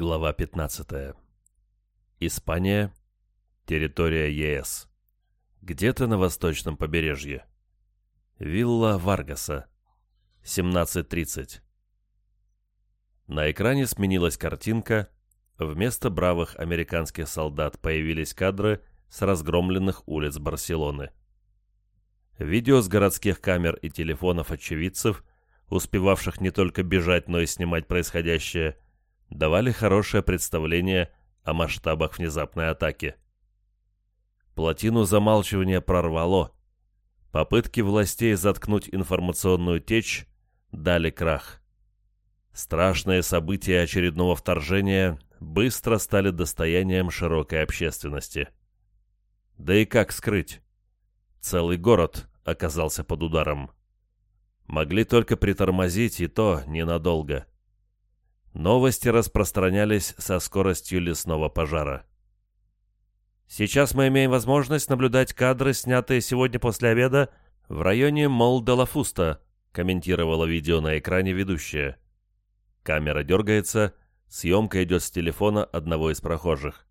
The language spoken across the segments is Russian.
Глава 15. Испания. Территория ЕС. Где-то на восточном побережье. Вилла Варгаса. 17.30. На экране сменилась картинка. Вместо бравых американских солдат появились кадры с разгромленных улиц Барселоны. Видео с городских камер и телефонов очевидцев, успевавших не только бежать, но и снимать происходящее – давали хорошее представление о масштабах внезапной атаки. Плотину замалчивания прорвало. Попытки властей заткнуть информационную течь дали крах. Страшные события очередного вторжения быстро стали достоянием широкой общественности. Да и как скрыть? Целый город оказался под ударом. Могли только притормозить, и то ненадолго. Новости распространялись со скоростью лесного пожара. Сейчас мы имеем возможность наблюдать кадры, снятые сегодня после обеда в районе Мол-де-Ла-Фуста, комментировала видео на экране ведущая. Камера дергается, съемка идет с телефона одного из прохожих.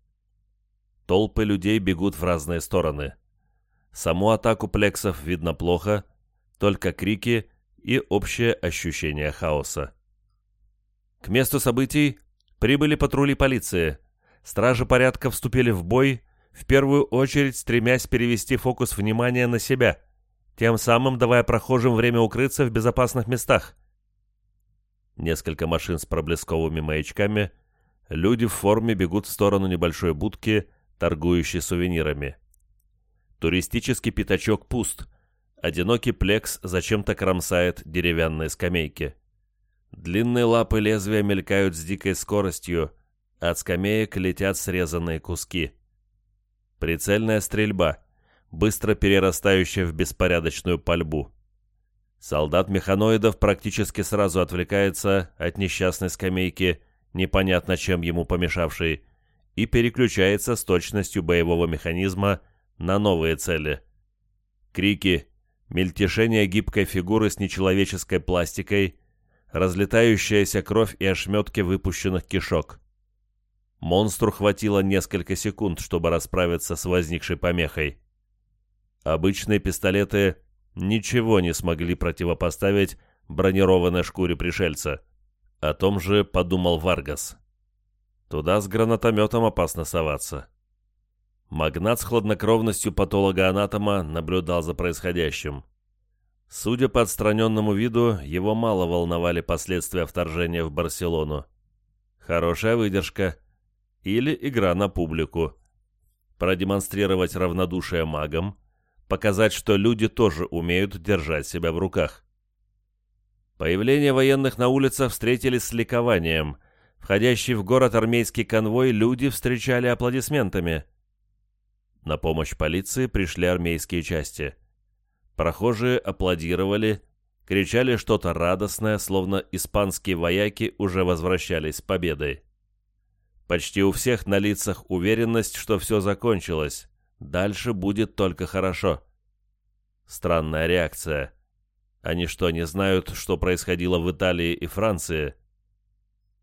Толпы людей бегут в разные стороны. Саму атаку плексов видно плохо, только крики и общее ощущение хаоса. К месту событий прибыли патрули полиции. Стражи порядка вступили в бой, в первую очередь стремясь перевести фокус внимания на себя, тем самым давая прохожим время укрыться в безопасных местах. Несколько машин с проблесковыми маячками, люди в форме бегут в сторону небольшой будки, торгующей сувенирами. Туристический пятачок пуст. Одинокий плекс зачем-то кромсает деревянные скамейки. Длинные лапы лезвия мелькают с дикой скоростью, от скамеек летят срезанные куски. Прицельная стрельба, быстро перерастающая в беспорядочную пальбу. Солдат-механоидов практически сразу отвлекается от несчастной скамейки, непонятно чем ему помешавшей, и переключается с точностью боевого механизма на новые цели. Крики, мельтешение гибкой фигуры с нечеловеческой пластикой, разлетающаяся кровь и ошметки выпущенных кишок. Монстру хватило несколько секунд, чтобы расправиться с возникшей помехой. Обычные пистолеты ничего не смогли противопоставить бронированной шкуре пришельца. О том же подумал Варгас. Туда с гранатометом опасно соваться. Магнат с хладнокровностью патолога-анатома наблюдал за происходящим. Судя по отстраненному виду, его мало волновали последствия вторжения в Барселону. Хорошая выдержка. Или игра на публику. Продемонстрировать равнодушие магам, показать, что люди тоже умеют держать себя в руках. Появление военных на улицах встретили с ликованием. Входящий в город армейский конвой люди встречали аплодисментами. На помощь полиции пришли армейские части – Прохожие аплодировали, кричали что-то радостное, словно испанские вояки уже возвращались с победой. Почти у всех на лицах уверенность, что все закончилось, дальше будет только хорошо. Странная реакция. Они что, не знают, что происходило в Италии и Франции?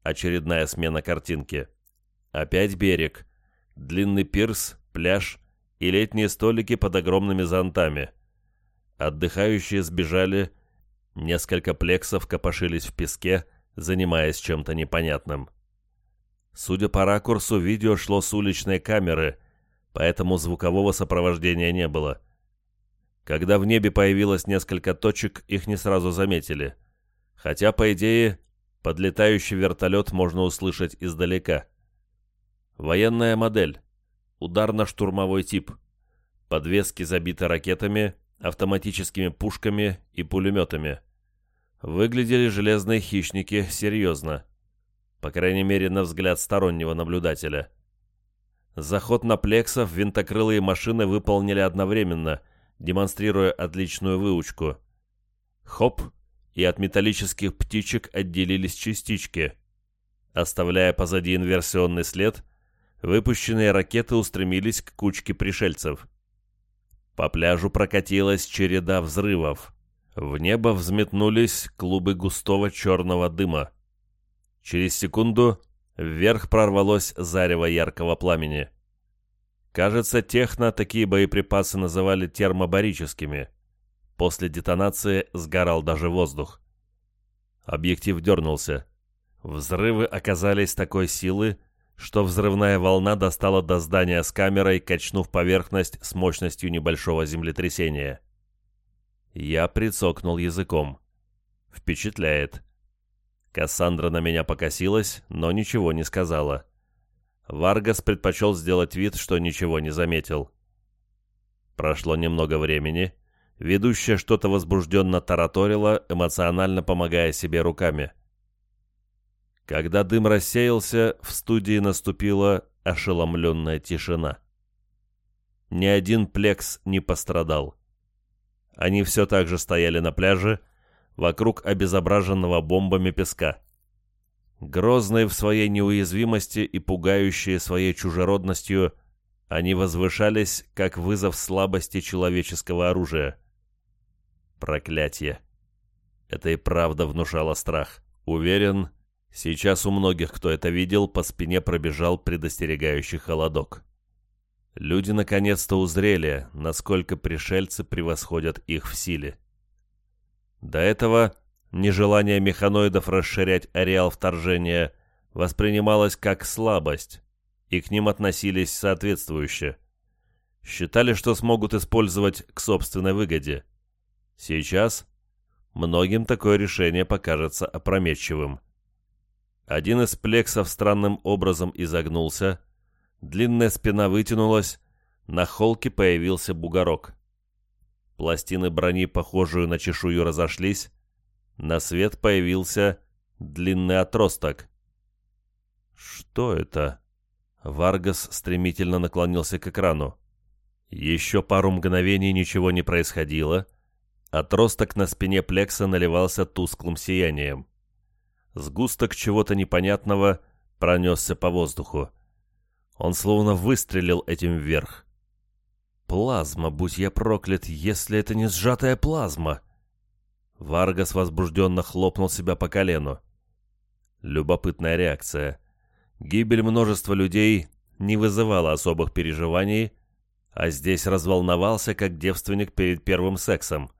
Очередная смена картинки. Опять берег. Длинный пирс, пляж и летние столики под огромными зонтами. Отдыхающие сбежали, несколько плексов копошились в песке, занимаясь чем-то непонятным. Судя по ракурсу, видео шло с уличной камеры, поэтому звукового сопровождения не было. Когда в небе появилось несколько точек, их не сразу заметили. Хотя, по идее, подлетающий вертолет можно услышать издалека. Военная модель. Ударно-штурмовой тип. Подвески забиты ракетами, автоматическими пушками и пулеметами. Выглядели железные хищники серьезно. По крайней мере, на взгляд стороннего наблюдателя. Заход на плексов винтокрылые машины выполнили одновременно, демонстрируя отличную выучку. Хоп, и от металлических птичек отделились частички. Оставляя позади инверсионный след, выпущенные ракеты устремились к кучке пришельцев. По пляжу прокатилась череда взрывов. В небо взметнулись клубы густого черного дыма. Через секунду Вверх прорвалось зарево яркого пламени. Кажется, техно такие боеприпасы называли термобарическими. После детонации сгорал даже воздух. Объектив дернулся. Взрывы оказались такой силы, что взрывная волна достала до здания с камерой, качнув поверхность с мощностью небольшого землетрясения. Я прицокнул языком. Впечатляет. Кассандра на меня покосилась, но ничего не сказала. Варгас предпочел сделать вид, что ничего не заметил. Прошло немного времени. Ведущая что-то возбужденно тараторила, эмоционально помогая себе руками. Когда дым рассеялся, в студии наступила ошеломленная тишина. Ни один плекс не пострадал. Они все так же стояли на пляже, вокруг обезображенного бомбами песка. Грозные в своей неуязвимости и пугающие своей чужеродностью, они возвышались, как вызов слабости человеческого оружия. Проклятие. Это и правда внушало страх. Уверен, сейчас у многих, кто это видел, по спине пробежал предостерегающий холодок. Люди наконец-то узрели, насколько пришельцы превосходят их в силе. До этого нежелание механоидов расширять ареал вторжения воспринималось как слабость, и к ним относились соответствующе. Считали, что смогут использовать к собственной выгоде. Сейчас многим такое решение покажется опрометчивым. Один из плексов странным образом изогнулся, длинная спина вытянулась, на холке появился бугорок. Пластины брони, похожую на чешую, разошлись. На свет появился длинный отросток. «Что это?» Варгас стремительно наклонился к экрану. Еще пару мгновений ничего не происходило. Отросток на спине Плекса наливался тусклым сиянием. Сгусток чего-то непонятного пронесся по воздуху. Он словно выстрелил этим вверх. Плазма, будь я проклят, если это не сжатая плазма. Варгас возбужденно хлопнул себя по колену. Любопытная реакция. Гибель множества людей не вызывала особых переживаний, а здесь разволновался, как девственник перед первым сексом.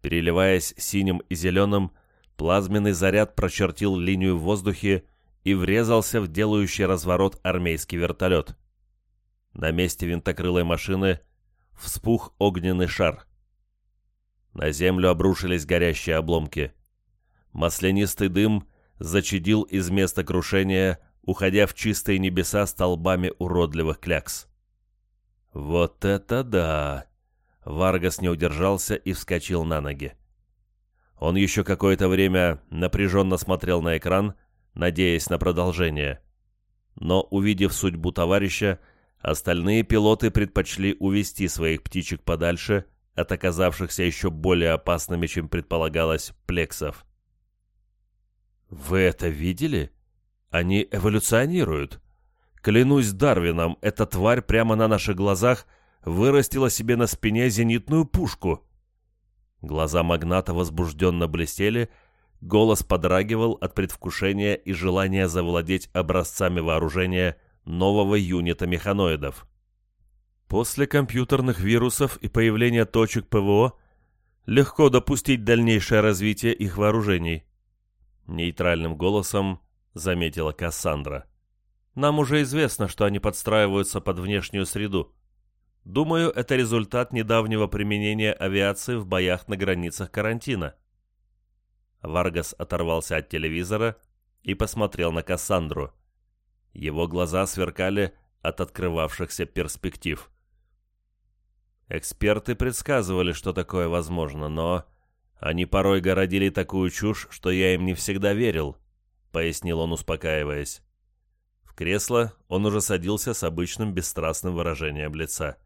Переливаясь синим и зеленым, плазменный заряд прочертил линию в воздухе и врезался в делающий разворот армейский вертолет. На месте винтокрылой машины вспух огненный шар. На землю обрушились горящие обломки. Маслянистый дым зачадил из места крушения, уходя в чистые небеса столбами уродливых клякс. «Вот это да!» Варгас не удержался и вскочил на ноги. Он еще какое-то время напряженно смотрел на экран, надеясь на продолжение. Но, увидев судьбу товарища, Остальные пилоты предпочли увести своих птичек подальше от оказавшихся еще более опасными, чем предполагалось, плексов. «Вы это видели? Они эволюционируют. Клянусь Дарвином, эта тварь прямо на наших глазах вырастила себе на спине зенитную пушку». Глаза магната возбужденно блестели, голос подрагивал от предвкушения и желания завладеть образцами вооружения – нового юнита механоидов. После компьютерных вирусов и появления точек ПВО легко допустить дальнейшее развитие их вооружений. Нейтральным голосом заметила Кассандра. Нам уже известно, что они подстраиваются под внешнюю среду. Думаю, это результат недавнего применения авиации в боях на границах карантина. Варгас оторвался от телевизора и посмотрел на Кассандру. Его глаза сверкали от открывавшихся перспектив. Эксперты предсказывали, что такое возможно, но они порой городили такую чушь, что я им не всегда верил, пояснил он, успокаиваясь. В кресло он уже садился с обычным бесстрастным выражением лица.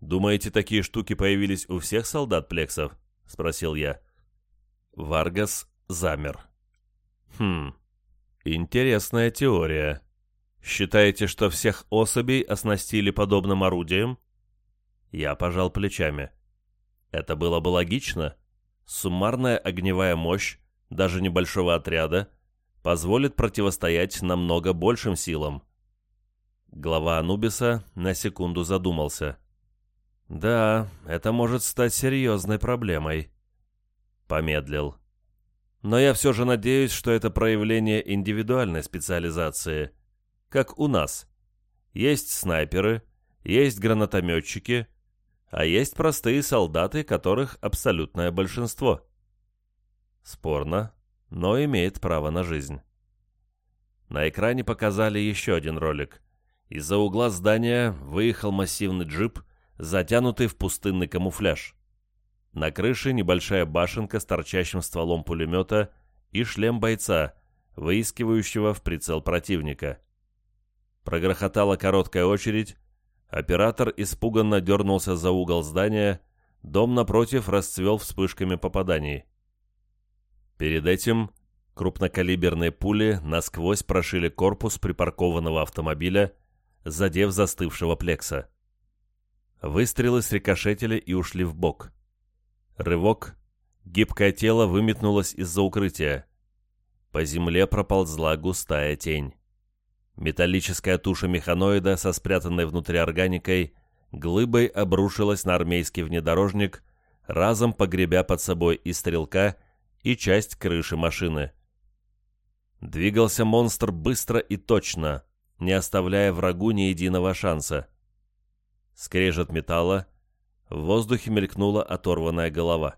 «Думаете, такие штуки появились у всех солдат Плексов?» — спросил я. Варгас замер. «Хм, Интересная теория. Считаете, что всех особей оснастили подобным орудием? Я пожал плечами. Это было бы логично. Суммарная огневая мощь, даже небольшого отряда, позволит противостоять намного большим силам. Глава Анубиса на секунду задумался. «Да, это может стать серьезной проблемой». Помедлил. «Но я все же надеюсь, что это проявление индивидуальной специализации. Как у нас. Есть снайперы, есть гранатометчики, а есть простые солдаты, которых абсолютное большинство. Спорно, но имеет право на жизнь. На экране показали еще один ролик. Из-за угла здания выехал массивный джип, затянутый в пустынный камуфляж. На крыше небольшая башенка с торчащим стволом пулемета и шлем бойца, выискивающего в прицел противника. Прогрохотала короткая очередь, Оператор испуганно дернулся за угол здания, дом напротив расцвел вспышками попаданий. Перед этим крупнокалиберные пули насквозь прошили корпус припаркованного автомобиля, задев застывшего плекса. Выстрелы срикошетили и ушли в бок. Рывок. Гибкое тело выметнулось из-за укрытия. По земле проползла густая тень. Металлическая туша механоида со спрятанной внутри органикой глыбой обрушилась на армейский внедорожник, разом погребя под собой и стрелка, и часть крыши машины. Двигался монстр быстро и точно, не оставляя врагу ни единого шанса. Скрежет металла, в воздухе мелькнула оторванная голова.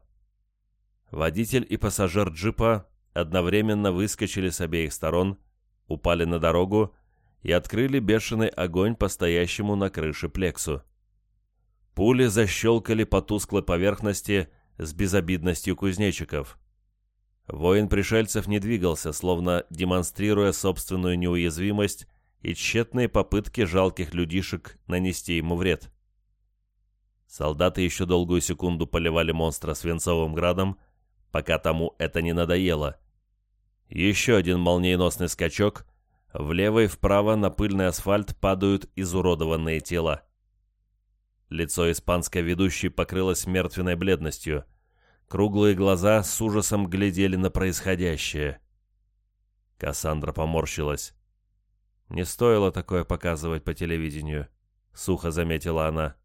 Водитель и пассажир джипа одновременно выскочили с обеих сторон, упали на дорогу и открыли бешеный огонь по стоящему на крыше плексу. Пули защелкали по тусклой поверхности с безобидностью кузнечиков. Воин пришельцев не двигался, словно демонстрируя собственную неуязвимость и тщетные попытки жалких людишек нанести ему вред. Солдаты еще долгую секунду поливали монстра свинцовым градом, пока тому это не надоело. Еще один молниеносный скачок, Влево и вправо на пыльный асфальт падают изуродованные тела. Лицо испанской ведущей покрылось мертвенной бледностью. Круглые глаза с ужасом глядели на происходящее. Кассандра поморщилась. «Не стоило такое показывать по телевидению», — сухо заметила она.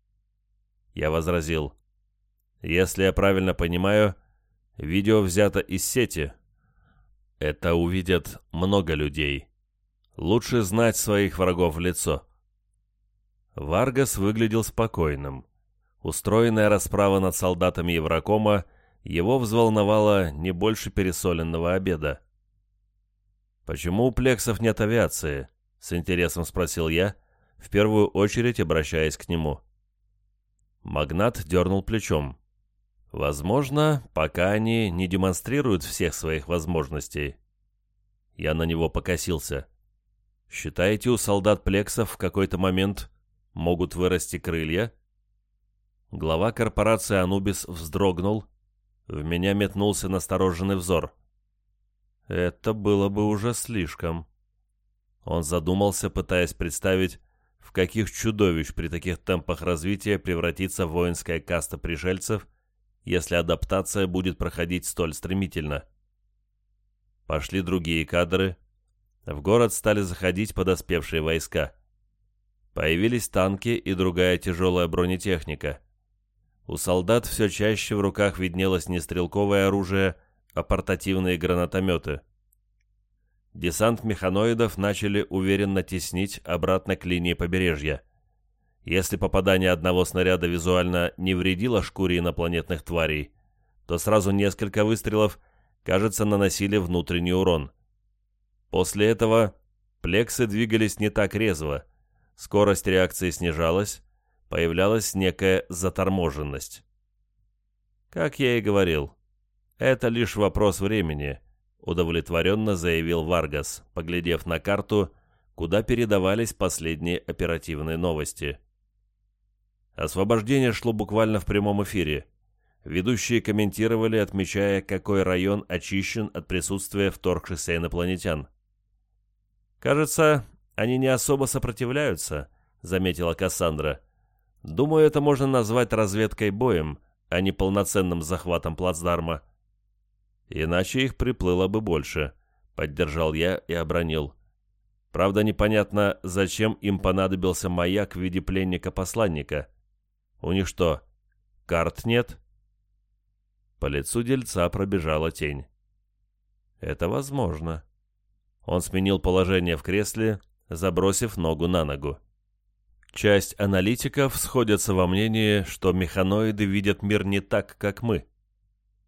Я возразил. «Если я правильно понимаю, видео взято из сети. Это увидят много людей». Лучше знать своих врагов в лицо. Варгас выглядел спокойным. Устроенная расправа над солдатами Еврокома его взволновала не больше пересоленного обеда. «Почему у плексов нет авиации?» — с интересом спросил я, в первую очередь обращаясь к нему. Магнат дернул плечом. «Возможно, пока они не демонстрируют всех своих возможностей». Я на него покосился. Считаете, у солдат Плексов в какой-то момент могут вырасти крылья? Глава корпорации Анубис вздрогнул. В меня метнулся настороженный взор. Это было бы уже слишком. Он задумался, пытаясь представить, в каких чудовищ при таких темпах развития превратится воинская каста пришельцев, если адаптация будет проходить столь стремительно. Пошли другие кадры, в город стали заходить подоспевшие войска. Появились танки и другая тяжелая бронетехника. У солдат все чаще в руках виднелось не стрелковое оружие, а портативные гранатометы. Десант механоидов начали уверенно теснить обратно к линии побережья. Если попадание одного снаряда визуально не вредило шкуре инопланетных тварей, то сразу несколько выстрелов, кажется, наносили внутренний урон – После этого плексы двигались не так резво, скорость реакции снижалась, появлялась некая заторможенность. Как я и говорил, это лишь вопрос времени, удовлетворенно заявил Варгас, поглядев на карту, куда передавались последние оперативные новости. Освобождение шло буквально в прямом эфире. Ведущие комментировали, отмечая, какой район очищен от присутствия вторгшихся инопланетян. «Кажется, они не особо сопротивляются», — заметила Кассандра. «Думаю, это можно назвать разведкой боем, а не полноценным захватом плацдарма». «Иначе их приплыло бы больше», — поддержал я и обронил. Правда, непонятно, зачем им понадобился маяк в виде пленника-посланника. У них что, карт нет? По лицу дельца пробежала тень. Это возможно. Он сменил положение в кресле, забросив ногу на ногу. Часть аналитиков сходятся во мнении, что механоиды видят мир не так, как мы.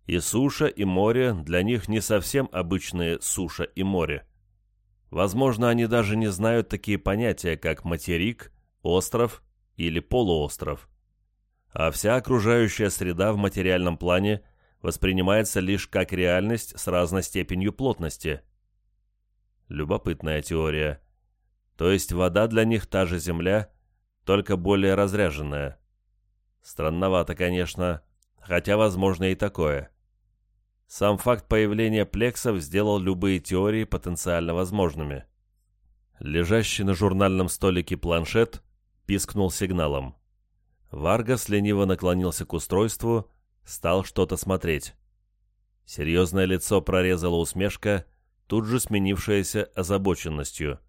И суша, и море для них не совсем обычные суша и море. Возможно, они даже не знают такие понятия, как материк, остров или полуостров. А вся окружающая среда в материальном плане воспринимается лишь как реальность с разной степенью плотности. Любопытная теория. То есть вода для них та же Земля, только более разряженная. Странновато, конечно, хотя возможно и такое. Сам факт появления плексов сделал любые теории потенциально возможными. Лежащий на журнальном столике планшет пискнул сигналом. Варгас лениво наклонился к устройству, стал что-то смотреть. Серьезное лицо прорезала усмешка, тут же сменившаяся озабоченностью.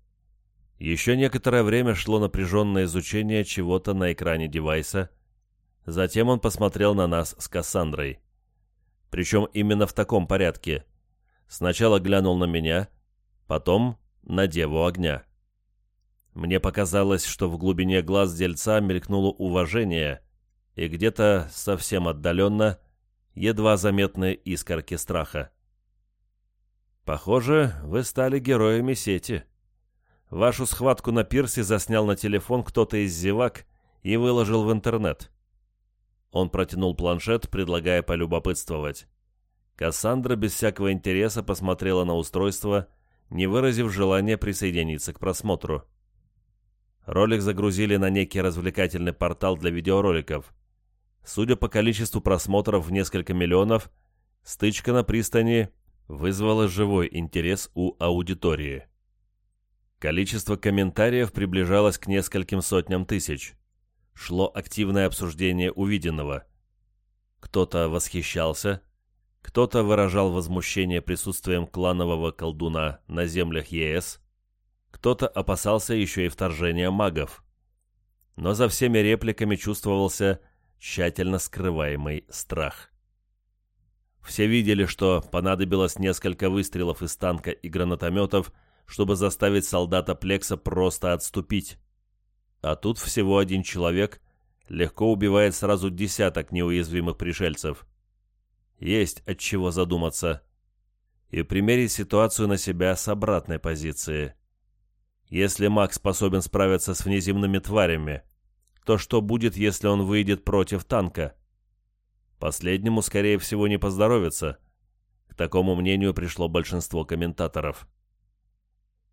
Еще некоторое время шло напряженное изучение чего-то на экране девайса. Затем он посмотрел на нас с Кассандрой. Причем именно в таком порядке. Сначала глянул на меня, потом на Деву Огня. Мне показалось, что в глубине глаз дельца мелькнуло уважение, и где-то совсем отдаленно едва заметные искорки страха. «Похоже, вы стали героями сети. Вашу схватку на пирсе заснял на телефон кто-то из зевак и выложил в интернет. Он протянул планшет, предлагая полюбопытствовать. Кассандра без всякого интереса посмотрела на устройство, не выразив желания присоединиться к просмотру. Ролик загрузили на некий развлекательный портал для видеороликов. Судя по количеству просмотров в несколько миллионов, стычка на пристани вызвала живой интерес у аудитории. Количество комментариев приближалось к нескольким сотням тысяч шло активное обсуждение увиденного. Кто-то восхищался, кто-то выражал возмущение присутствием кланового колдуна на землях ЕС, кто-то опасался еще и вторжения магов. Но за всеми репликами чувствовался тщательно скрываемый страх. Все видели, что понадобилось несколько выстрелов из танка и гранатометов, чтобы заставить солдата Плекса просто отступить. А тут всего один человек легко убивает сразу десяток неуязвимых пришельцев. Есть от чего задуматься. И примерить ситуацию на себя с обратной позиции. Если маг способен справиться с внеземными тварями, то что будет, если он выйдет против танка? Последнему, скорее всего, не поздоровится. К такому мнению пришло большинство комментаторов.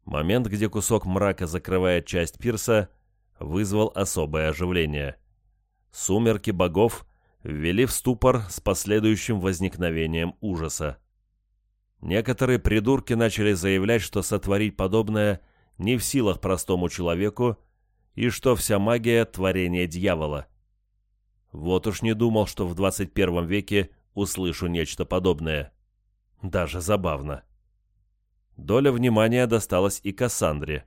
Момент, где кусок мрака закрывает часть пирса – вызвал особое оживление. Сумерки богов ввели в ступор с последующим возникновением ужаса. Некоторые придурки начали заявлять, что сотворить подобное не в силах простому человеку, и что вся магия – творение дьявола. Вот уж не думал, что в 21 веке услышу нечто подобное. Даже забавно. Доля внимания досталась и Кассандре.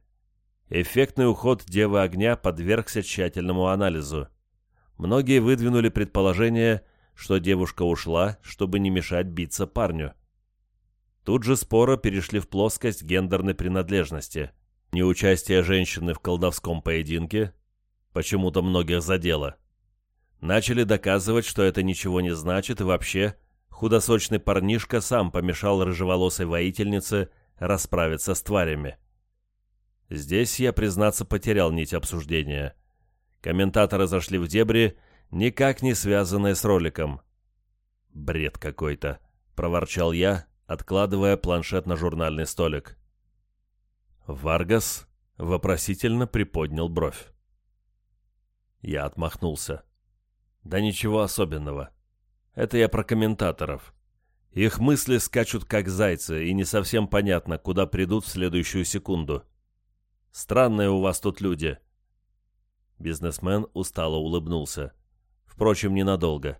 Эффектный уход Девы Огня подвергся тщательному анализу. Многие выдвинули предположение, что девушка ушла, чтобы не мешать биться парню. Тут же споры перешли в плоскость гендерной принадлежности. Неучастие женщины в колдовском поединке почему-то многих задело. Начали доказывать, что это ничего не значит, и вообще худосочный парнишка сам помешал рыжеволосой воительнице расправиться с тварями. Здесь я, признаться, потерял нить обсуждения. Комментаторы зашли в дебри, никак не связанные с роликом. «Бред какой-то», — проворчал я, откладывая планшет на журнальный столик. Варгас вопросительно приподнял бровь. Я отмахнулся. «Да ничего особенного. Это я про комментаторов. Их мысли скачут как зайцы, и не совсем понятно, куда придут в следующую секунду. Странные у вас тут люди». Бизнесмен устало улыбнулся. Впрочем, ненадолго.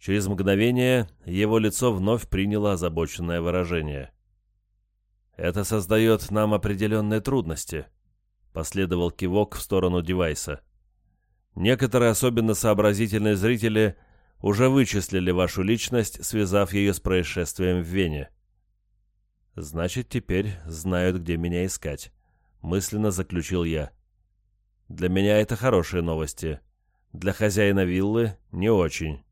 Через мгновение его лицо вновь приняло озабоченное выражение. Это создает нам определенные трудности. Последовал кивок в сторону девайса. Некоторые особенно сообразительные зрители уже вычислили вашу личность, связав ее с происшествием в Вене. Значит, теперь знают, где меня искать, мысленно заключил я. Для меня это хорошие новости. Для хозяина виллы не очень.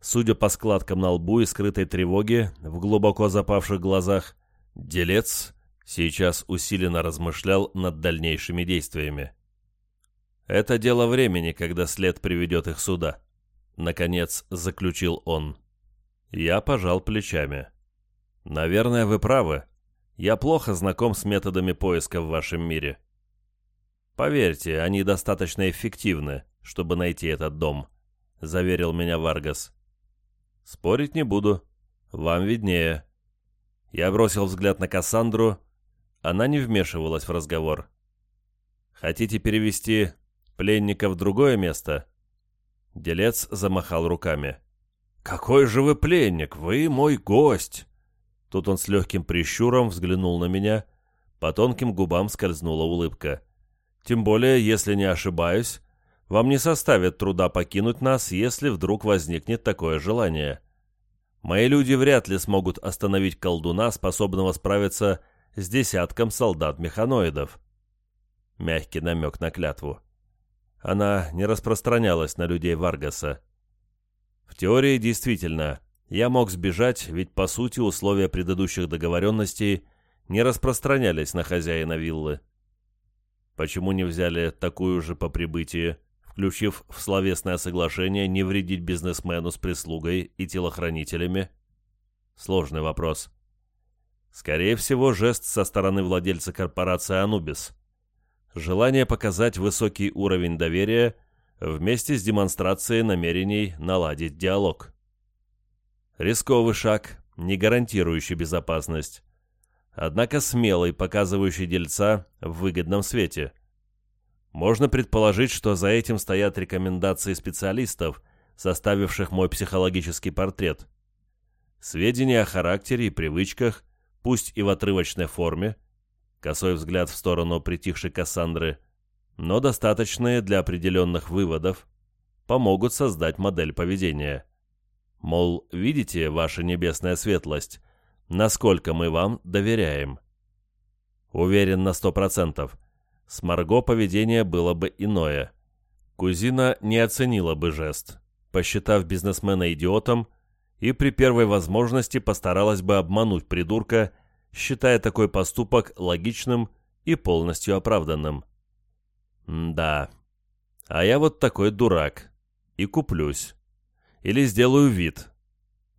Судя по складкам на лбу и скрытой тревоге в глубоко запавших глазах, делец сейчас усиленно размышлял над дальнейшими действиями. «Это дело времени, когда след приведет их сюда», — наконец заключил он. Я пожал плечами. «Наверное, вы правы. Я плохо знаком с методами поиска в вашем мире. Поверьте, они достаточно эффективны, чтобы найти этот дом», — заверил меня Варгас. «Спорить не буду. Вам виднее». Я бросил взгляд на Кассандру. Она не вмешивалась в разговор. «Хотите перевести пленника в другое место?» Делец замахал руками. «Какой же вы пленник! Вы мой гость!» Тут он с легким прищуром взглянул на меня. По тонким губам скользнула улыбка. «Тем более, если не ошибаюсь, вам не составит труда покинуть нас, если вдруг возникнет такое желание. Мои люди вряд ли смогут остановить колдуна, способного справиться с десятком солдат-механоидов. Мягкий намек на клятву. Она не распространялась на людей Варгаса. В теории, действительно, я мог сбежать, ведь по сути условия предыдущих договоренностей не распространялись на хозяина виллы. Почему не взяли такую же по прибытии? включив в словесное соглашение не вредить бизнесмену с прислугой и телохранителями? Сложный вопрос. Скорее всего, жест со стороны владельца корпорации «Анубис». Желание показать высокий уровень доверия вместе с демонстрацией намерений наладить диалог. Рисковый шаг, не гарантирующий безопасность. Однако смелый, показывающий дельца в выгодном свете – можно предположить, что за этим стоят рекомендации специалистов, составивших мой психологический портрет. Сведения о характере и привычках, пусть и в отрывочной форме, косой взгляд в сторону притихшей Кассандры, но достаточные для определенных выводов, помогут создать модель поведения. Мол, видите, ваша небесная светлость, насколько мы вам доверяем. Уверен на сто процентов – с Марго поведение было бы иное. Кузина не оценила бы жест, посчитав бизнесмена идиотом, и при первой возможности постаралась бы обмануть придурка, считая такой поступок логичным и полностью оправданным. да, а я вот такой дурак. И куплюсь. Или сделаю вид.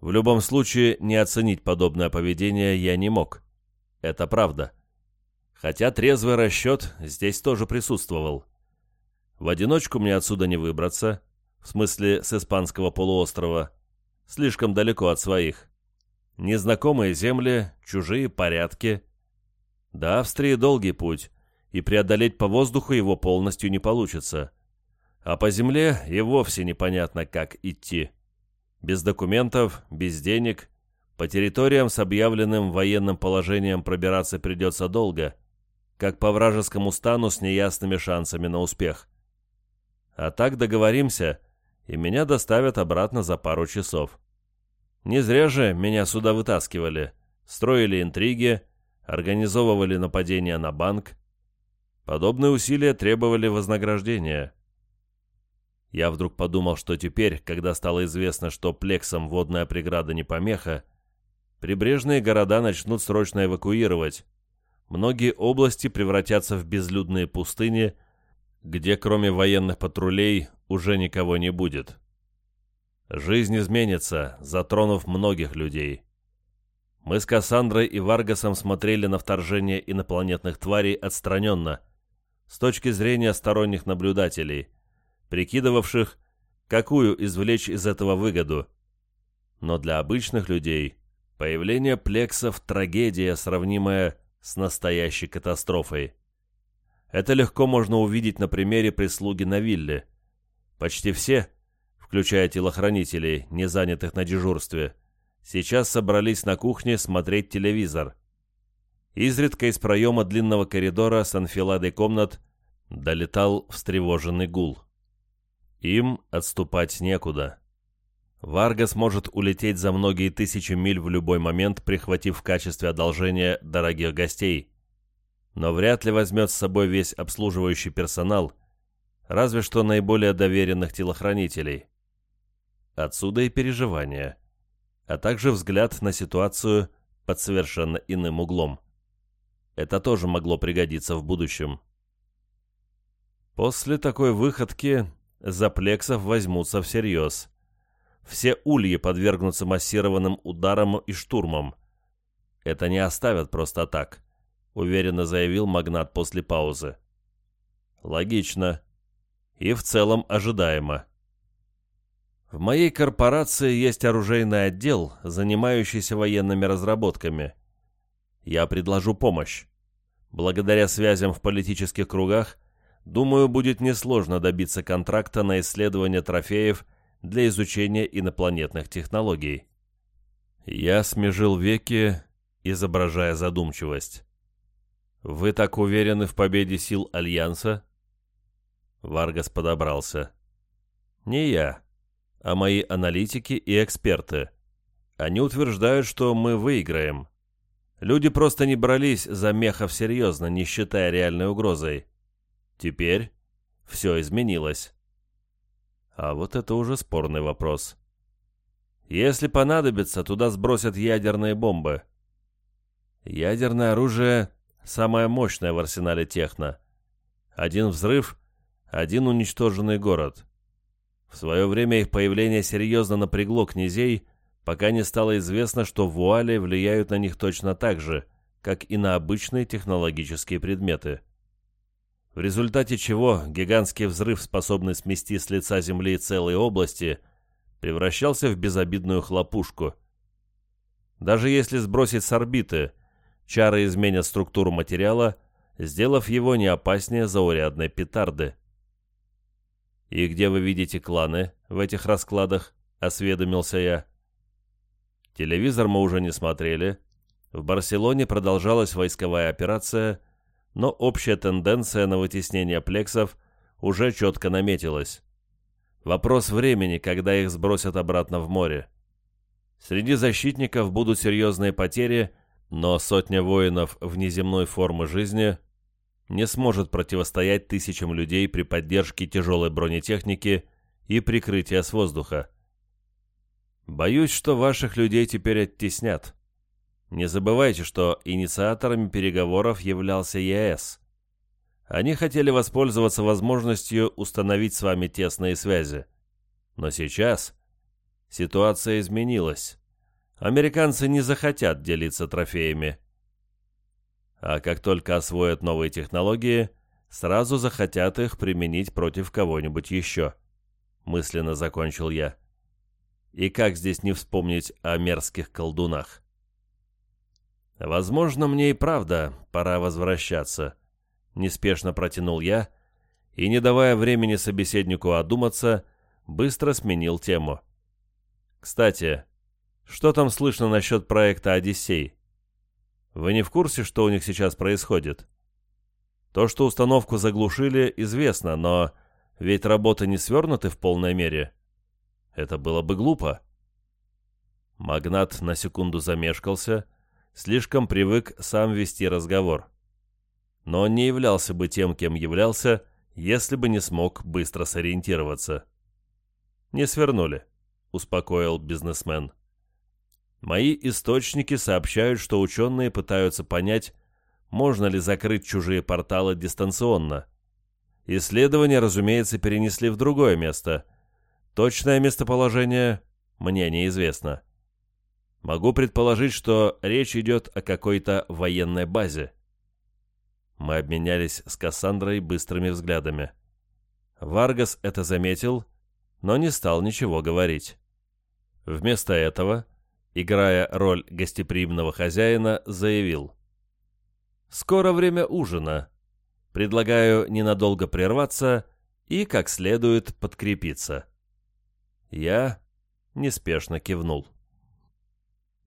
В любом случае, не оценить подобное поведение я не мог. Это правда хотя трезвый расчет здесь тоже присутствовал. В одиночку мне отсюда не выбраться, в смысле с испанского полуострова, слишком далеко от своих. Незнакомые земли, чужие порядки. До Австрии долгий путь, и преодолеть по воздуху его полностью не получится. А по земле и вовсе непонятно, как идти. Без документов, без денег, по территориям с объявленным военным положением пробираться придется долго – как по вражескому стану с неясными шансами на успех. А так договоримся, и меня доставят обратно за пару часов. Не зря же меня сюда вытаскивали, строили интриги, организовывали нападения на банк. Подобные усилия требовали вознаграждения. Я вдруг подумал, что теперь, когда стало известно, что плексом водная преграда не помеха, прибрежные города начнут срочно эвакуировать, многие области превратятся в безлюдные пустыни, где кроме военных патрулей уже никого не будет. Жизнь изменится, затронув многих людей. Мы с Кассандрой и Варгасом смотрели на вторжение инопланетных тварей отстраненно, с точки зрения сторонних наблюдателей, прикидывавших, какую извлечь из этого выгоду. Но для обычных людей появление плексов – трагедия, сравнимая с настоящей катастрофой. Это легко можно увидеть на примере прислуги на вилле. Почти все, включая телохранителей, не занятых на дежурстве, сейчас собрались на кухне смотреть телевизор. изредка из проема длинного коридора с анфиладой комнат долетал встревоженный гул. Им отступать некуда. Варгас может улететь за многие тысячи миль в любой момент, прихватив в качестве одолжения дорогих гостей. Но вряд ли возьмет с собой весь обслуживающий персонал, разве что наиболее доверенных телохранителей. Отсюда и переживания, а также взгляд на ситуацию под совершенно иным углом. Это тоже могло пригодиться в будущем. После такой выходки за плексов возьмутся всерьез. Все ульи подвергнутся массированным ударам и штурмам. Это не оставят просто так, уверенно заявил магнат после паузы. Логично. И в целом ожидаемо. В моей корпорации есть оружейный отдел, занимающийся военными разработками. Я предложу помощь. Благодаря связям в политических кругах, думаю, будет несложно добиться контракта на исследование трофеев для изучения инопланетных технологий. Я смежил веки, изображая задумчивость. «Вы так уверены в победе сил Альянса?» Варгас подобрался. «Не я, а мои аналитики и эксперты. Они утверждают, что мы выиграем. Люди просто не брались за мехов серьезно, не считая реальной угрозой. Теперь все изменилось. А вот это уже спорный вопрос. Если понадобится, туда сбросят ядерные бомбы. Ядерное оружие – самое мощное в арсенале техно. Один взрыв – один уничтоженный город. В свое время их появление серьезно напрягло князей, пока не стало известно, что вуали влияют на них точно так же, как и на обычные технологические предметы в результате чего гигантский взрыв, способный смести с лица Земли целые области, превращался в безобидную хлопушку. Даже если сбросить с орбиты, чары изменят структуру материала, сделав его не опаснее заурядной петарды. «И где вы видите кланы в этих раскладах?» — осведомился я. Телевизор мы уже не смотрели. В Барселоне продолжалась войсковая операция, но общая тенденция на вытеснение плексов уже четко наметилась. Вопрос времени, когда их сбросят обратно в море. Среди защитников будут серьезные потери, но сотня воинов внеземной формы жизни не сможет противостоять тысячам людей при поддержке тяжелой бронетехники и прикрытия с воздуха. Боюсь, что ваших людей теперь оттеснят. Не забывайте, что инициаторами переговоров являлся ЕС. Они хотели воспользоваться возможностью установить с вами тесные связи. Но сейчас ситуация изменилась. Американцы не захотят делиться трофеями. А как только освоят новые технологии, сразу захотят их применить против кого-нибудь еще. Мысленно закончил я. И как здесь не вспомнить о мерзких колдунах? «Возможно, мне и правда пора возвращаться», — неспешно протянул я и, не давая времени собеседнику одуматься, быстро сменил тему. «Кстати, что там слышно насчет проекта «Одиссей»? Вы не в курсе, что у них сейчас происходит? То, что установку заглушили, известно, но ведь работы не свернуты в полной мере. Это было бы глупо». Магнат на секунду замешкался — слишком привык сам вести разговор. Но он не являлся бы тем, кем являлся, если бы не смог быстро сориентироваться. «Не свернули», — успокоил бизнесмен. «Мои источники сообщают, что ученые пытаются понять, можно ли закрыть чужие порталы дистанционно. Исследования, разумеется, перенесли в другое место. Точное местоположение мне неизвестно. Могу предположить, что речь идет о какой-то военной базе. Мы обменялись с Кассандрой быстрыми взглядами. Варгас это заметил, но не стал ничего говорить. Вместо этого, играя роль гостеприимного хозяина, заявил. «Скоро время ужина. Предлагаю ненадолго прерваться и как следует подкрепиться». Я неспешно кивнул.